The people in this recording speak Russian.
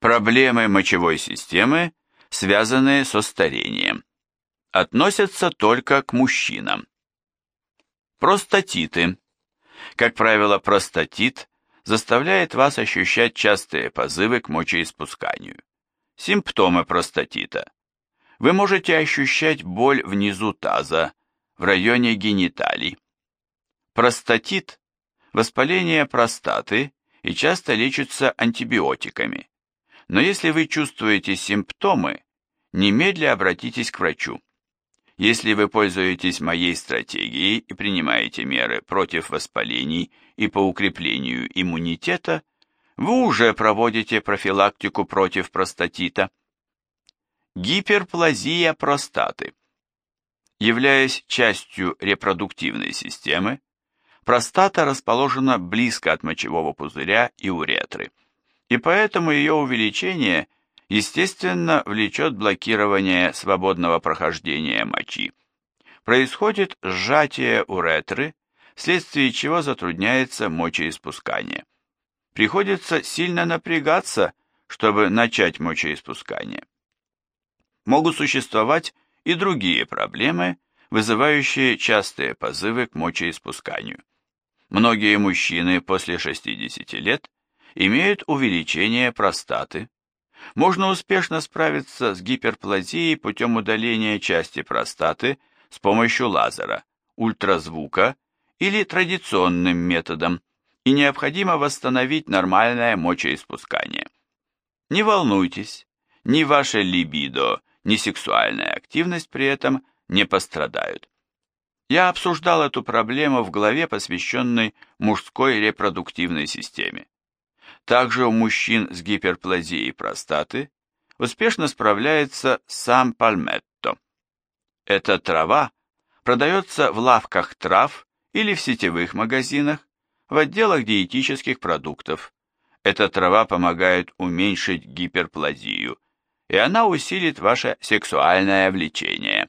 Проблемы мочевой системы, связанные со старением, относятся только к мужчинам. Простатиты. Как правило, простатит заставляет вас ощущать частые позывы к мочеиспусканию. Симптомы простатита. Вы можете ощущать боль внизу таза, в районе гениталий. Простатит – воспаление простаты и часто лечится антибиотиками. Но если вы чувствуете симптомы, немедля обратитесь к врачу. Если вы пользуетесь моей стратегией и принимаете меры против воспалений и по укреплению иммунитета, вы уже проводите профилактику против простатита. Гиперплазия простаты. Являясь частью репродуктивной системы, простата расположена близко от мочевого пузыря и уретры, и поэтому ее увеличение – естественно, влечет блокирование свободного прохождения мочи. Происходит сжатие уретры, вследствие чего затрудняется мочеиспускание. Приходится сильно напрягаться, чтобы начать мочеиспускание. Могут существовать и другие проблемы, вызывающие частые позывы к мочеиспусканию. Многие мужчины после 60 лет имеют увеличение простаты, можно успешно справиться с гиперплазией путем удаления части простаты с помощью лазера, ультразвука или традиционным методом, и необходимо восстановить нормальное мочеиспускание. Не волнуйтесь, ни ваше либидо, ни сексуальная активность при этом не пострадают. Я обсуждал эту проблему в главе, посвященной мужской репродуктивной системе. Также у мужчин с гиперплазией простаты успешно справляется сам пальметто. Эта трава продается в лавках трав или в сетевых магазинах, в отделах диетических продуктов. Эта трава помогает уменьшить гиперплазию, и она усилит ваше сексуальное влечение.